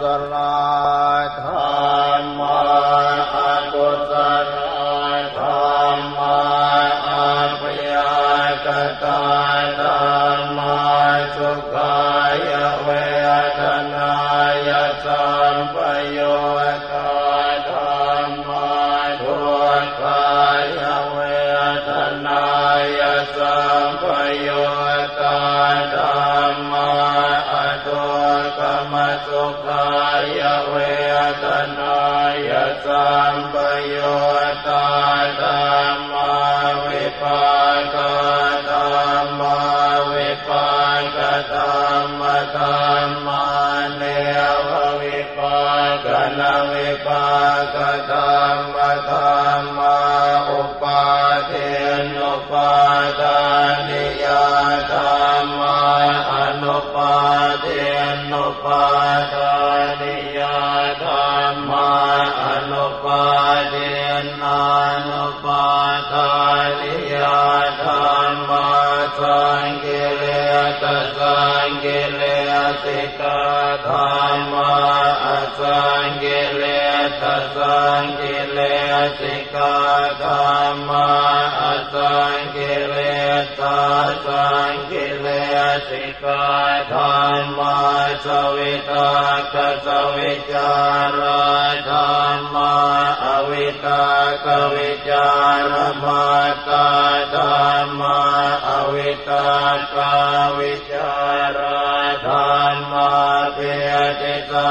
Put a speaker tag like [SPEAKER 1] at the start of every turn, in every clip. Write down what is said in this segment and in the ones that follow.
[SPEAKER 1] สลาธรรมาอากุศลธรรมาอาภิยากตา มสุขายเวทนายสัมปโยตาธรรมาวิปากาธรรมาวิปากธรรมธรรมาเนววิปากนวิปากธรรมาเทนุปาทานิยาธรรมาอนุปาเทนานุปาทานิยาธรรมาสังกิเลสสังกิเลสิกาธรรมาอสังกิเลสสังกิเลสิกาธรรมาอสัง สิกาธรรมาสวิตากสวิจารธรรมาอวิตากวิจารมาตาธรรมาอวิตากวิจารธ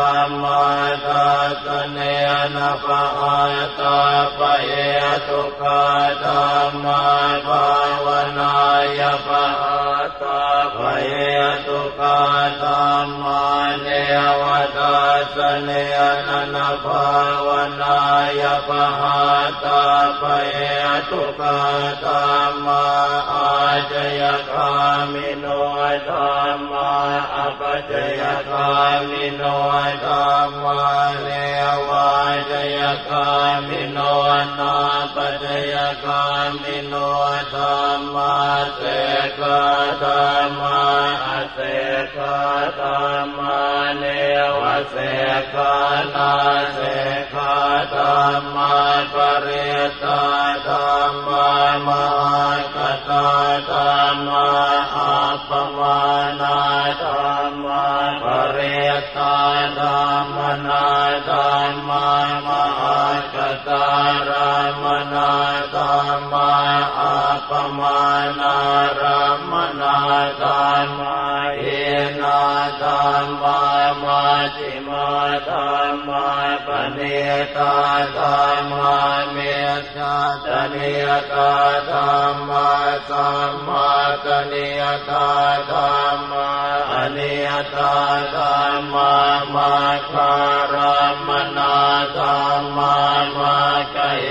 [SPEAKER 1] หกตาธรรมา สุขสหกตาธรรมาอุเปกขาสหกตานนาตาภาวนายปหาตาภาธรรมาเทวตาเนายปหาตาภาธรรมาเนนปเยตุกามาภาวนายปหาตาปเยตุกาธรรมาเนวตาเนนนภาวนายกามาอาจยคามิโนธรรมาอปัจจยคามิโนธรรมาเนวาจยคามิโนนาปจยคามิโนธรรมาเสกธรรมาเสกธรรมา เสกนาเสกธรรมาปเรตาธรรมามหากตาธรรมาอัปปมานาธรรมาปเรตาธรรมนาธรรมามหากตารามนาธรรมาอัปปมานาธรัมนาธรรมาเอนาธรรมา ธรรมาปเนตาธรรมาเมตตาตเนตาธรรมาสัมมาตเนตาธรรมาอเนตาธรรมามาคารามนาธรรมามาเกย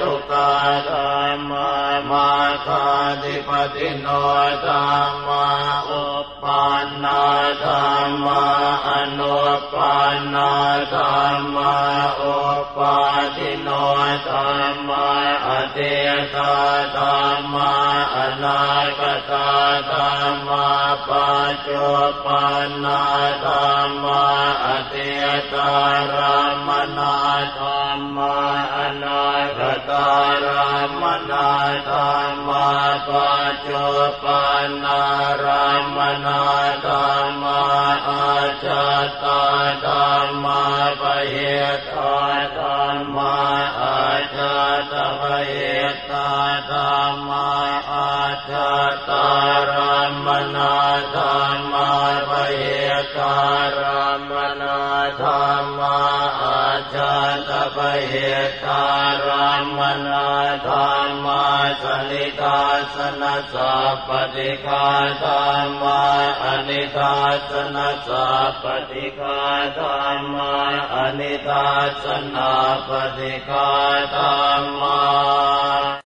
[SPEAKER 1] ตุกาธรรมามาคาธิปติโนธรรมาอุปปานาธรรมา นาธรรมาอุปาทิโนธรรมาอเทตาธรรมาอนาคตาธรรมาปัจจุปันนาธรรมาอเทตารามนาธรรมาอนาคตารามนาธรรมาปั จจุปันารามนาธรรมาอาจตาธรรมาปเหตาธรรมาอาจตาปเหตาธรรมาอาจตารามนา เหตตารามนาธรรมาสนิทาสนัสปฏิคาธรรมาอนิทาสนัสปฏิคาธรรมาอนิทาสนะปฏิคาธรรมา